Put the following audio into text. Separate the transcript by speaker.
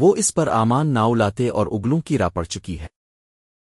Speaker 1: وہ اس پر آمان ناؤ لاتے اور اگلوں کی راہ پڑ چکی ہے۔